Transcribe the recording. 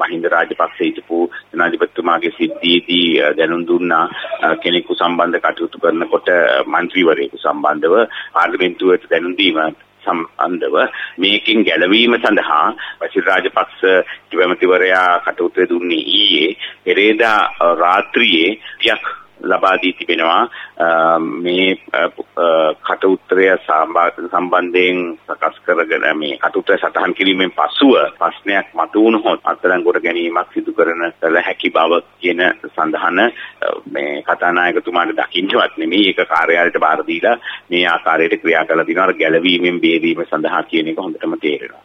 මහින්ද රාජපක්ෂ හිටපු ජනාධිපතිතුමාගේ සිද්ධියේදී දැනුම් දුන්නා කෙනෙකු සම්බන්ධ කටයුතු කරනකොට മന്ത്രിවරයෙකු සම්බන්ධව පාර්ලිමේන්තුවට දැනුම් දීම සම්බන්ධව මේකෙන් ගැලවීම සඳහා වසිර රාජපක්ෂ ජනාධිපතිවරයා කටයුතු දුන්නේ ඊයේ පෙරේදා රාත්‍රියේ ටියක් ලබා දී තිබෙනවා. මේ කටඋත්තරය සම්බන්ධයෙන් සකස් කරගෙන මේ කටඋත්තර සටහන් කිරීමෙන් පසුව ප්‍රශ්නයක් මතුවුණොත් අත්අඩංගුවට ගැනීමක් සිදු කරන කළ හැකි බව කියන සඳහන මේ කතානායකතුමාට දකින්නවත් නෙමෙයි ඒක කාර්යාලයට බාර දීලා මේ ආකාරයට ක්‍රියා කළ දිනවා ගැලවීමෙන් බේරීම සඳහා කියන එක හොඳටම තේරෙනවා.